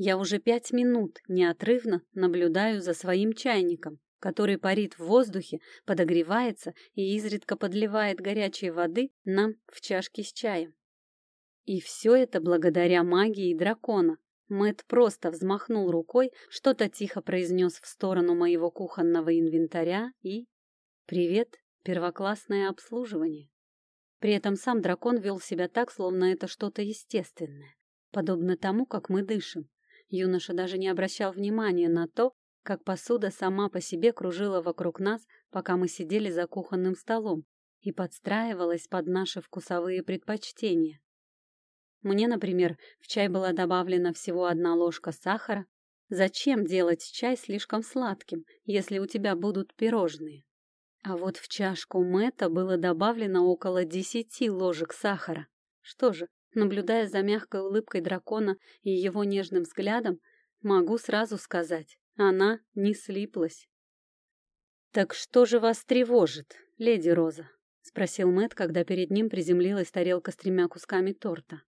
Я уже пять минут неотрывно наблюдаю за своим чайником, который парит в воздухе, подогревается и изредка подливает горячей воды нам в чашки с чаем. И все это благодаря магии дракона. Мэт просто взмахнул рукой, что-то тихо произнес в сторону моего кухонного инвентаря и... Привет, первоклассное обслуживание. При этом сам дракон вел себя так, словно это что-то естественное, подобно тому, как мы дышим. Юноша даже не обращал внимания на то, как посуда сама по себе кружила вокруг нас, пока мы сидели за кухонным столом, и подстраивалась под наши вкусовые предпочтения. Мне, например, в чай была добавлена всего одна ложка сахара. Зачем делать чай слишком сладким, если у тебя будут пирожные? А вот в чашку Мэтта было добавлено около десяти ложек сахара. Что же, Наблюдая за мягкой улыбкой дракона и его нежным взглядом, могу сразу сказать, она не слиплась. «Так что же вас тревожит, леди Роза?» — спросил Мэт, когда перед ним приземлилась тарелка с тремя кусками торта.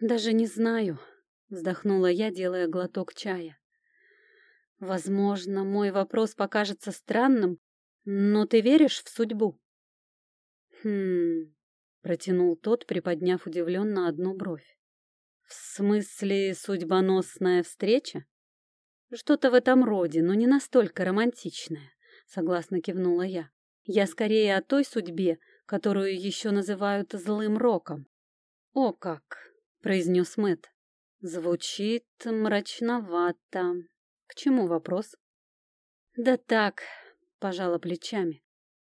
«Даже не знаю», — вздохнула я, делая глоток чая. «Возможно, мой вопрос покажется странным, но ты веришь в судьбу?» «Хм...» Протянул тот, приподняв удивленно одну бровь. В смысле, судьбоносная встреча? Что-то в этом роде, но не настолько романтичная, согласно кивнула я. Я скорее о той судьбе, которую еще называют злым роком. О как, произнес Мэт. Звучит мрачновато. К чему вопрос? Да так, пожала плечами.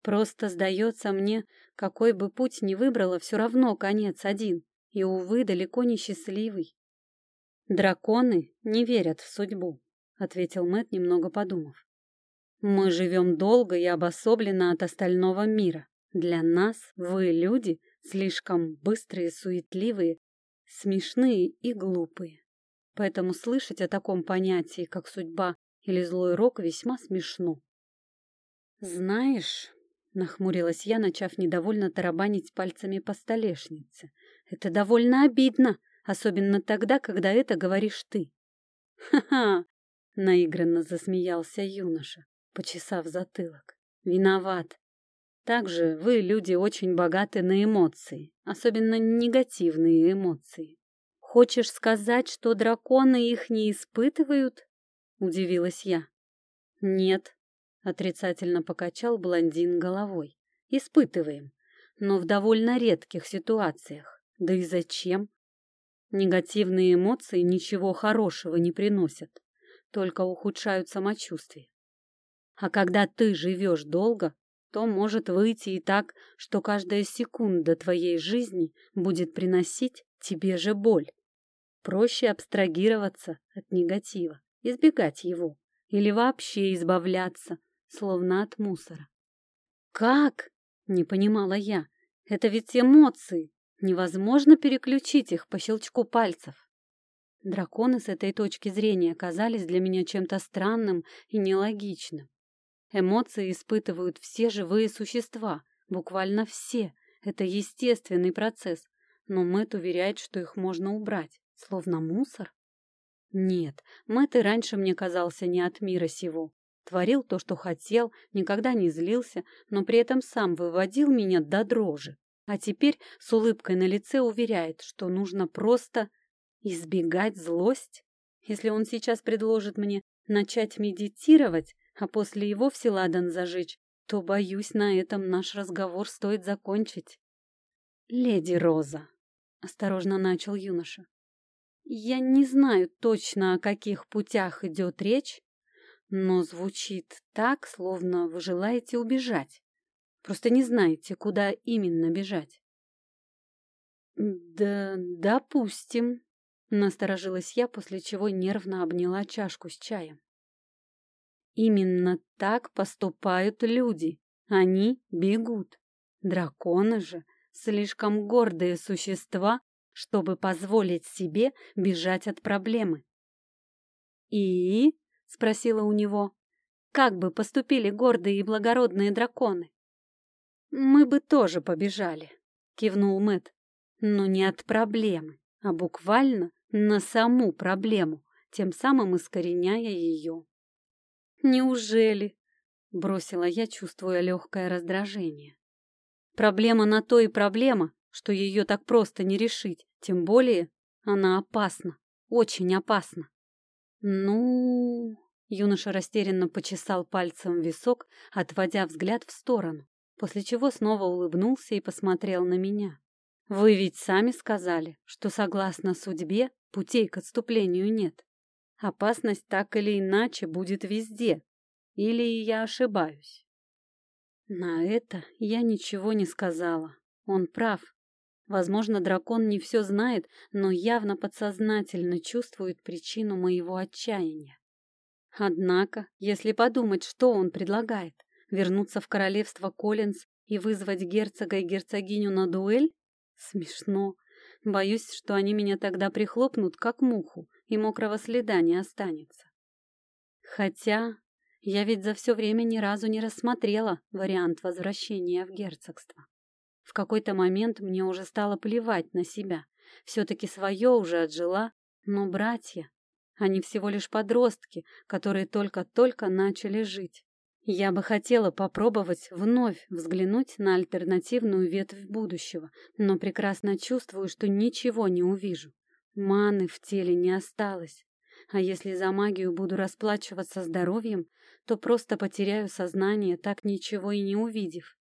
Просто, сдается мне, какой бы путь ни выбрала, все равно конец один, и, увы, далеко не счастливый. «Драконы не верят в судьбу», — ответил Мэт, немного подумав. «Мы живем долго и обособленно от остального мира. Для нас вы, люди, слишком быстрые, суетливые, смешные и глупые. Поэтому слышать о таком понятии, как судьба или злой рок, весьма смешно. Знаешь, Нахмурилась я, начав недовольно тарабанить пальцами по столешнице. «Это довольно обидно, особенно тогда, когда это говоришь ты». «Ха-ха!» — наигранно засмеялся юноша, почесав затылок. «Виноват. Также вы, люди, очень богаты на эмоции, особенно негативные эмоции. Хочешь сказать, что драконы их не испытывают?» — удивилась я. «Нет», Отрицательно покачал блондин головой. Испытываем, но в довольно редких ситуациях. Да и зачем? Негативные эмоции ничего хорошего не приносят, только ухудшают самочувствие. А когда ты живешь долго, то может выйти и так, что каждая секунда твоей жизни будет приносить тебе же боль. Проще абстрагироваться от негатива, избегать его или вообще избавляться, словно от мусора. «Как?» — не понимала я. «Это ведь эмоции. Невозможно переключить их по щелчку пальцев». Драконы с этой точки зрения казались для меня чем-то странным и нелогичным. Эмоции испытывают все живые существа, буквально все. Это естественный процесс, но Мэтт уверяет, что их можно убрать, словно мусор. Нет, Мэтт и раньше мне казался не от мира сего. Творил то, что хотел, никогда не злился, но при этом сам выводил меня до дрожи. А теперь с улыбкой на лице уверяет, что нужно просто избегать злость. Если он сейчас предложит мне начать медитировать, а после его вовсе ладан зажечь, то, боюсь, на этом наш разговор стоит закончить. «Леди Роза», — осторожно начал юноша, — «я не знаю точно, о каких путях идет речь, но звучит так, словно вы желаете убежать. Просто не знаете, куда именно бежать. Да, допустим, насторожилась я, после чего нервно обняла чашку с чаем. Именно так поступают люди. Они бегут. Драконы же слишком гордые существа, чтобы позволить себе бежать от проблемы. И — спросила у него. «Как бы поступили гордые и благородные драконы?» «Мы бы тоже побежали», — кивнул Мэт. «Но не от проблемы, а буквально на саму проблему. тем самым искореняя ее. «Неужели?» — бросила я, чувствуя легкое раздражение. «Проблема на то и проблема, что ее так просто не решить, тем более она опасна, очень опасна». «Ну...» — юноша растерянно почесал пальцем висок, отводя взгляд в сторону, после чего снова улыбнулся и посмотрел на меня. «Вы ведь сами сказали, что согласно судьбе путей к отступлению нет. Опасность так или иначе будет везде. Или я ошибаюсь? На это я ничего не сказала. Он прав. Возможно, дракон не все знает, но явно подсознательно чувствует причину моего отчаяния. Однако, если подумать, что он предлагает, вернуться в королевство Коллинз и вызвать герцога и герцогиню на дуэль? Смешно. Боюсь, что они меня тогда прихлопнут, как муху, и мокрого следа не останется. Хотя я ведь за все время ни разу не рассмотрела вариант возвращения в герцогство. В какой-то момент мне уже стало плевать на себя. Все-таки свое уже отжила, но братья, они всего лишь подростки, которые только-только начали жить. Я бы хотела попробовать вновь взглянуть на альтернативную ветвь будущего, но прекрасно чувствую, что ничего не увижу. Маны в теле не осталось. А если за магию буду расплачиваться здоровьем, то просто потеряю сознание, так ничего и не увидев.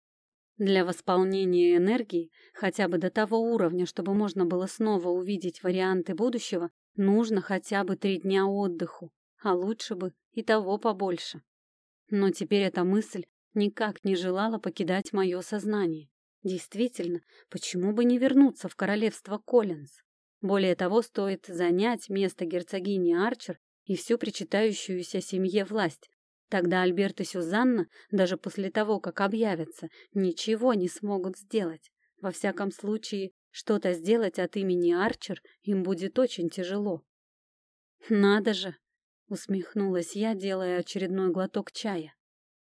Для восполнения энергии, хотя бы до того уровня, чтобы можно было снова увидеть варианты будущего, нужно хотя бы три дня отдыху, а лучше бы и того побольше. Но теперь эта мысль никак не желала покидать мое сознание. Действительно, почему бы не вернуться в королевство Коллинз? Более того, стоит занять место герцогини Арчер и всю причитающуюся семье власть. Тогда Альберт и Сюзанна, даже после того, как объявятся, ничего не смогут сделать. Во всяком случае, что-то сделать от имени Арчер им будет очень тяжело. «Надо же!» — усмехнулась я, делая очередной глоток чая.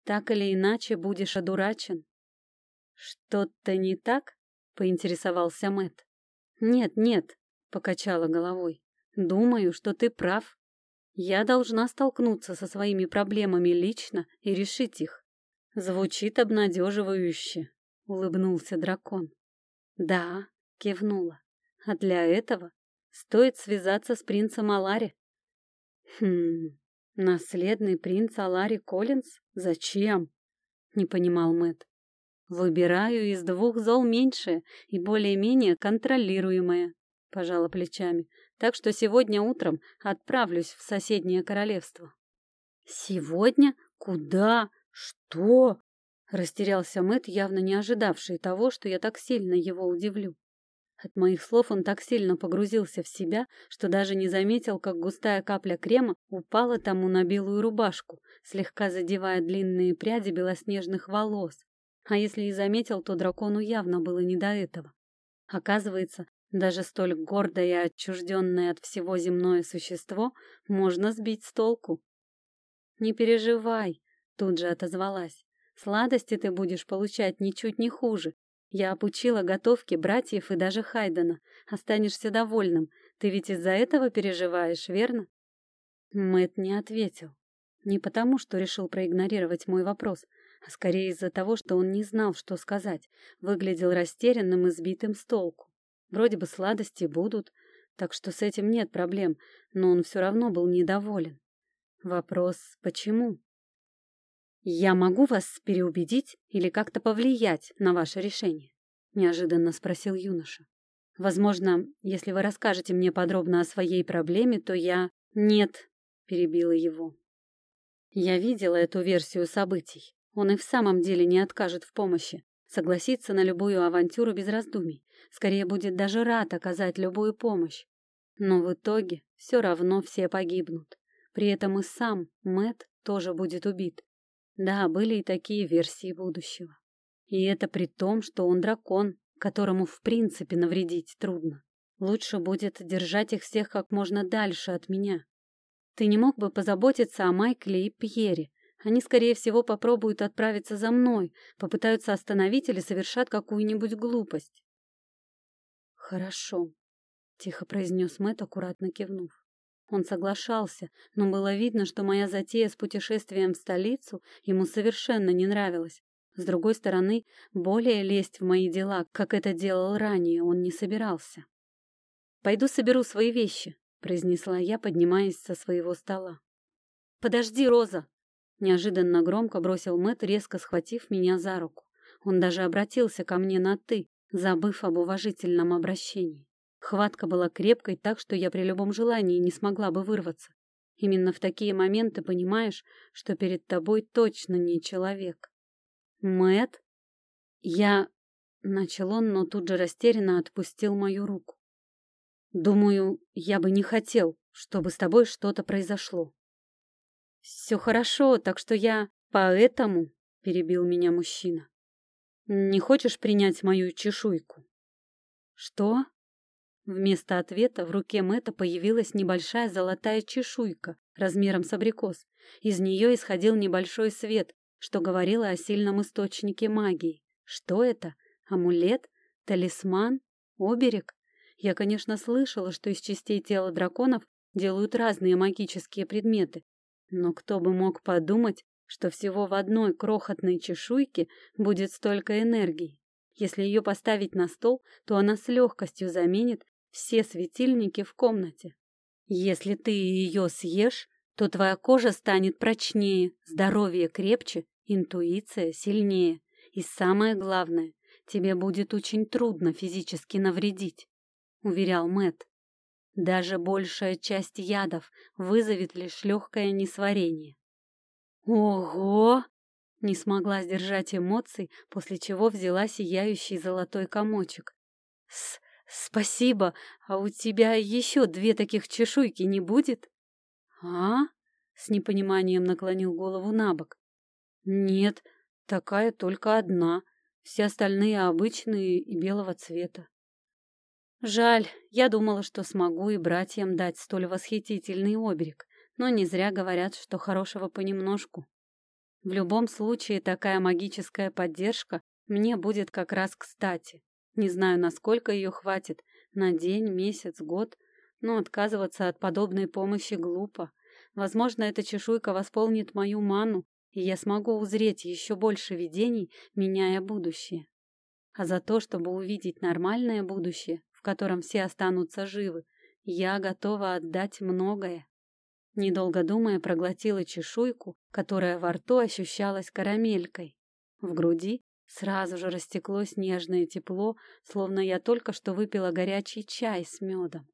«Так или иначе будешь одурачен». «Что-то не так?» — поинтересовался Мэт. «Нет, нет, Покачала головой. Думаю, что ты прав. Я должна столкнуться со своими проблемами лично и решить их. Звучит обнадеживающе, улыбнулся дракон. Да, кивнула. А для этого стоит связаться с принцем Алари. Хм, наследный принц Алари Коллинз? Зачем? Не понимал Мэт. Выбираю из двух зол меньшее и более-менее контролируемое. — пожала плечами. «Так что сегодня утром отправлюсь в соседнее королевство». «Сегодня? Куда? Что?» Растерялся Мэт, явно не ожидавший того, что я так сильно его удивлю. От моих слов он так сильно погрузился в себя, что даже не заметил, как густая капля крема упала тому на белую рубашку, слегка задевая длинные пряди белоснежных волос. А если и заметил, то дракону явно было не до этого. Оказывается, даже столь гордое и отчужденное от всего земное существо можно сбить с толку. «Не переживай», — тут же отозвалась. «Сладости ты будешь получать ничуть не хуже. Я обучила готовке братьев и даже Хайдена. Останешься довольным. Ты ведь из-за этого переживаешь, верно?» Мэт не ответил. Не потому, что решил проигнорировать мой вопрос, а скорее из-за того, что он не знал, что сказать, выглядел растерянным и сбитым с толку. Вроде бы сладости будут, так что с этим нет проблем, но он все равно был недоволен. Вопрос «почему?» «Я могу вас переубедить или как-то повлиять на ваше решение?» — неожиданно спросил юноша. «Возможно, если вы расскажете мне подробно о своей проблеме, то я...» «Нет», — перебила его. «Я видела эту версию событий. Он и в самом деле не откажет в помощи, согласится на любую авантюру без раздумий скорее будет даже рад оказать любую помощь. Но в итоге все равно все погибнут. При этом и сам Мэт тоже будет убит. Да, были и такие версии будущего. И это при том, что он дракон, которому в принципе навредить трудно. Лучше будет держать их всех как можно дальше от меня. Ты не мог бы позаботиться о Майкле и Пьере? Они, скорее всего, попробуют отправиться за мной, попытаются остановить или совершат какую-нибудь глупость. «Хорошо», — тихо произнес Мэтт, аккуратно кивнув. Он соглашался, но было видно, что моя затея с путешествием в столицу ему совершенно не нравилась. С другой стороны, более лезть в мои дела, как это делал ранее, он не собирался. «Пойду соберу свои вещи», — произнесла я, поднимаясь со своего стола. «Подожди, Роза!» — неожиданно громко бросил Мэт, резко схватив меня за руку. Он даже обратился ко мне на «ты», забыв об уважительном обращении. Хватка была крепкой так, что я при любом желании не смогла бы вырваться. Именно в такие моменты понимаешь, что перед тобой точно не человек. Мэт, Я... Начал он, но тут же растерянно отпустил мою руку. Думаю, я бы не хотел, чтобы с тобой что-то произошло. Все хорошо, так что я... Поэтому, перебил меня мужчина. Не хочешь принять мою чешуйку? Что? Вместо ответа в руке Мэтта появилась небольшая золотая чешуйка размером с абрикос. Из нее исходил небольшой свет, что говорило о сильном источнике магии. Что это? Амулет? Талисман? Оберег? Я, конечно, слышала, что из частей тела драконов делают разные магические предметы, но кто бы мог подумать, что всего в одной крохотной чешуйке будет столько энергии. Если ее поставить на стол, то она с легкостью заменит все светильники в комнате. Если ты ее съешь, то твоя кожа станет прочнее, здоровье крепче, интуиция сильнее. И самое главное, тебе будет очень трудно физически навредить, уверял Мэт. Даже большая часть ядов вызовет лишь легкое несварение. Ого! Не смогла сдержать эмоций, после чего взяла сияющий золотой комочек. С «Спасибо, а у тебя еще две таких чешуйки не будет?» «А?» — с непониманием наклонил голову на бок. «Нет, такая только одна, все остальные обычные и белого цвета». Жаль, я думала, что смогу и братьям дать столь восхитительный оберег, но не зря говорят, что хорошего понемножку. В любом случае, такая магическая поддержка мне будет как раз кстати. Не знаю, насколько ее хватит, на день, месяц, год, но отказываться от подобной помощи глупо. Возможно, эта чешуйка восполнит мою ману, и я смогу узреть еще больше видений, меняя будущее. А за то, чтобы увидеть нормальное будущее, в котором все останутся живы, я готова отдать многое. Недолго думая, проглотила чешуйку, которая во рту ощущалась карамелькой. В груди Сразу же растеклось нежное тепло, словно я только что выпила горячий чай с медом.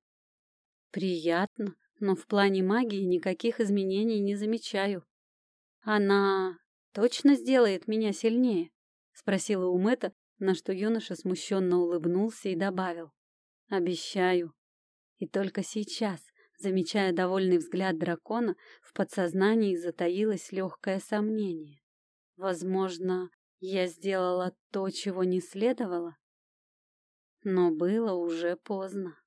Приятно, но в плане магии никаких изменений не замечаю. Она точно сделает меня сильнее? Спросила у Мэтта, на что юноша смущенно улыбнулся и добавил. Обещаю. И только сейчас, замечая довольный взгляд дракона, в подсознании затаилось легкое сомнение. Возможно, я сделала то, чего не следовало, но было уже поздно.